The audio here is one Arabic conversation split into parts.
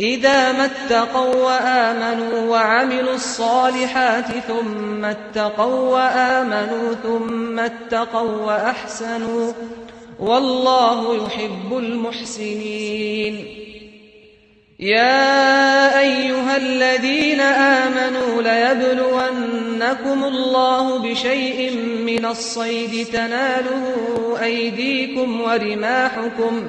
إذا ما اتقوا وآمنوا وعملوا الصالحات ثم اتقوا وآمنوا ثم اتقوا وأحسنوا والله يحب المحسنين يا أيها الذين آمنوا ليبلونكم الله بشيء من الصيد تناله أيديكم ورماحكم ورماحكم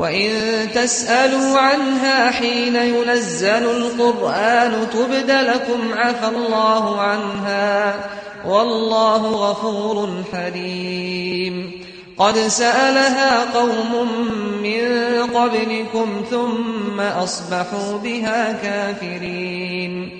وإن تسألوا عنها حين ينزل القرآن تبد لكم عَفَا الله عنها والله غفور حليم قد سألها قوم من قبلكم ثم أصبحوا بها كافرين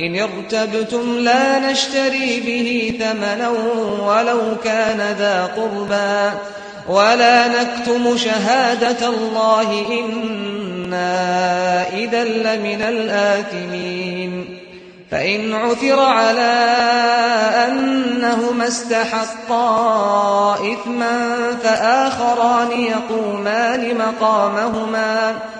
إن ارتبتم لا نشتري به ثمنا ولو كان ذا قربا ولا نكتم شهادة الله إنا إذا لمن الآثمين فإن عثر على أنهما استحقا إثما فآخران يقومان مقامهما فإن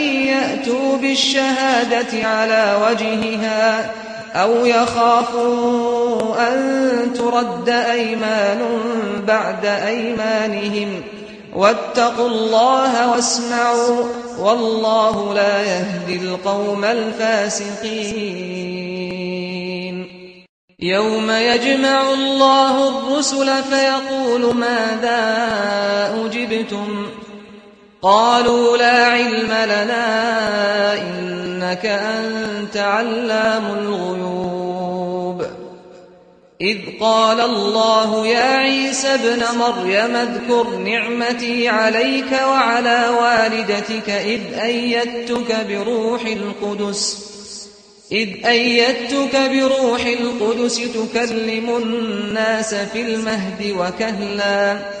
يأتوا بِالشَّهَادَةِ عَلَى وَجْهِهَا أَوْ يَخَافُوا أَن تُرَدَّ أَيْمَانٌ بَعْدَ أَيْمَانِهِمْ وَاتَّقُوا اللَّهَ وَاسْمَعُوا وَاللَّهُ لَا يَهْدِي الْقَوْمَ الْفَاسِقِينَ يَوْمَ يَجْمَعُ اللَّهُ الرُّسُلَ فَيَقُولُ مَاذَا أُجِبْتُمْ قالوا لا علم لنا إنك أنت علام الغيوب. إذ قال الله يا عيسى بن مريم اذكر نعمتي عليك وعلى والدتك إذ أيدتك بروح القدس. إذ أيدتك بروح القدس تكلم الناس في المهد وكهلاً.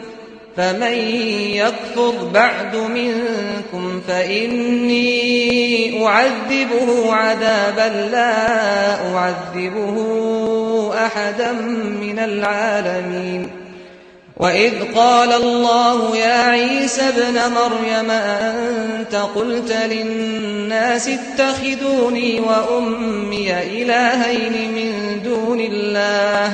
فمن يكفر بعد منكم فإني أعذبه عذابا لا أعذبه أحدا من العالمين وإذ قال الله يا عيسى ابن مريم أنت قلت للناس اتخذوني وأمي إلهين من دون الله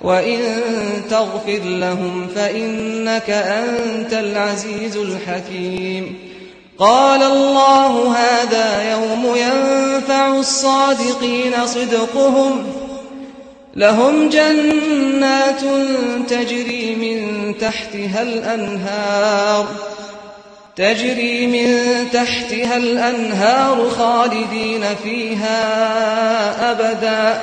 وَإِن تَغْفِرْ لَهُمْ فَإِنَّكَ أَنْتَ الْعَزِيزُ الْحَكِيمُ قَالَ اللَّهُ هَذَا يَوْمُ يَنفَعُ الصَّادِقِينَ صِدْقُهُمْ لَهُمْ جَنَّاتٌ تَجْرِي مِنْ تَحْتِهَا الْأَنْهَارُ تجري من تحتها الأنهار خالدين فيها أبداً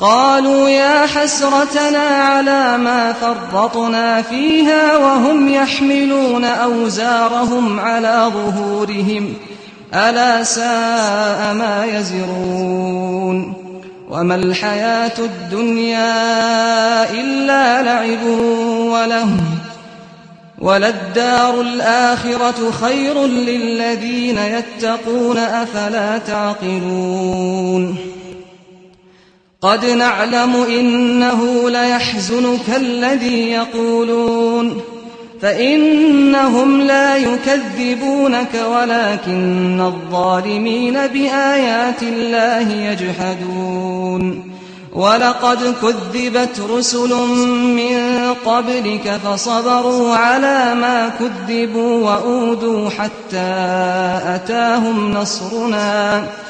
قالوا يا حسرتنا على ما فرطنا فيها وهم يحملون أوزارهم على ظهورهم. ألا ساء ما يزرون. وما الحياة الدنيا إلا لعب ولهم وللدار الآخرة خير للذين يتقون أفلا تعقلون. قد نعلم إنه ليحزنك الذي يقولون فإنهم لا يكذبونك ولكن الظالمين بآيات الله يجحدون ولقد كذبت رسل من قبلك فصبروا على ما كذبوا وأودوا حتى أتاهم نصرنا نَصْرُنَا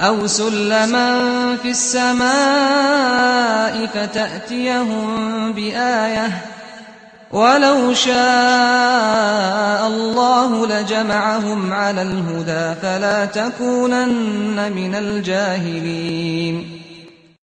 أو سلما في السماء فتأتيهم بآية. ولو شاء الله لجمعهم على الهدى فلا تكونن من الجاهلين.